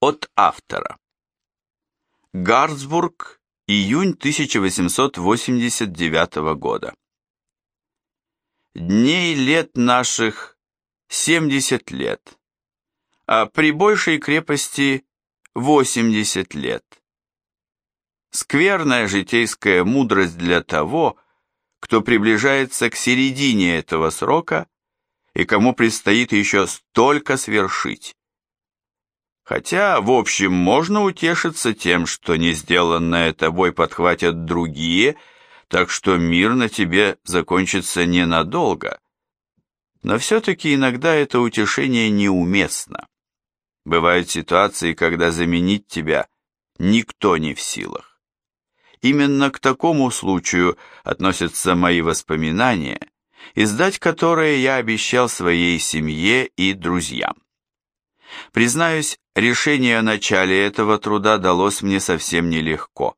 От автора. Гарцбург, июнь 1889 года. Дней лет наших 70 лет, а при большей крепости 80 лет. Скверная житейская мудрость для того, кто приближается к середине этого срока и кому предстоит еще столько свершить. Хотя, в общем, можно утешиться тем, что не сделанное тобой подхватят другие, так что мир на тебе закончится ненадолго. Но все-таки иногда это утешение неуместно. Бывают ситуации, когда заменить тебя никто не в силах. Именно к такому случаю относятся мои воспоминания, издать которые я обещал своей семье и друзьям. Признаюсь, решение о начале этого труда далось мне совсем нелегко.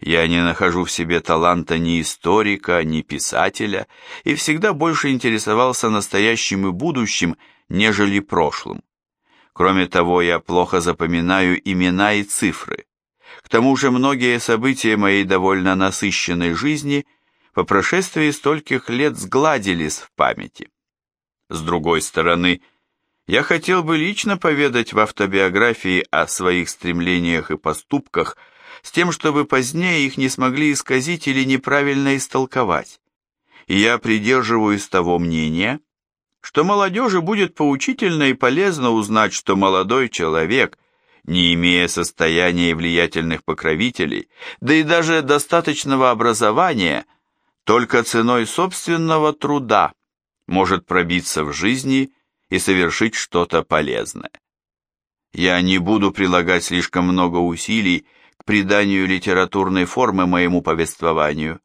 Я не нахожу в себе таланта ни историка, ни писателя, и всегда больше интересовался настоящим и будущим, нежели прошлым. Кроме того, я плохо запоминаю имена и цифры. К тому же многие события моей довольно насыщенной жизни по прошествии стольких лет сгладились в памяти. С другой стороны, я хотел бы лично поведать в автобиографии о своих стремлениях и поступках, с тем, чтобы позднее их не смогли исказить или неправильно истолковать. И я придерживаюсь того мнения, что молодежи будет поучительно и полезно узнать, что молодой человек, не имея состояния и влиятельных покровителей, да и даже достаточного образования, только ценой собственного труда может пробиться в жизни и совершить что-то полезное. Я не буду прилагать слишком много усилий к приданию литературной формы моему повествованию,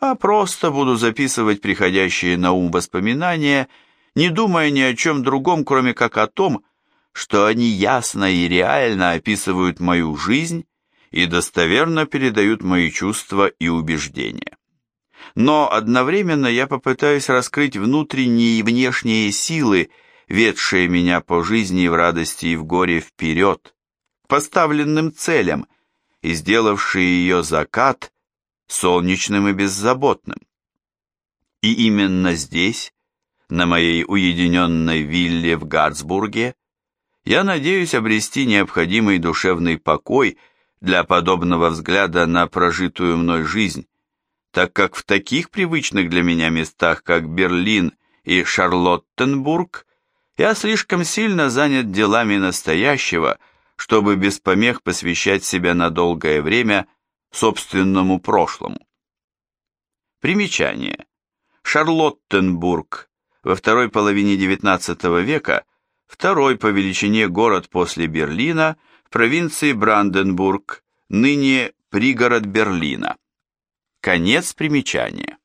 а просто буду записывать приходящие на ум воспоминания, не думая ни о чем другом, кроме как о том, что они ясно и реально описывают мою жизнь и достоверно передают мои чувства и убеждения. Но одновременно я попытаюсь раскрыть внутренние и внешние силы, ведшие меня по жизни в радости и в горе вперед, к поставленным целям и сделавшие ее закат солнечным и беззаботным. И именно здесь, на моей уединенной вилле в Гарцбурге, я надеюсь обрести необходимый душевный покой для подобного взгляда на прожитую мной жизнь, так как в таких привычных для меня местах, как Берлин и Шарлоттенбург, я слишком сильно занят делами настоящего, чтобы без помех посвящать себя на долгое время собственному прошлому. Примечание. Шарлоттенбург во второй половине XIX века второй по величине город после Берлина в провинции Бранденбург, ныне пригород Берлина. Конец примечания.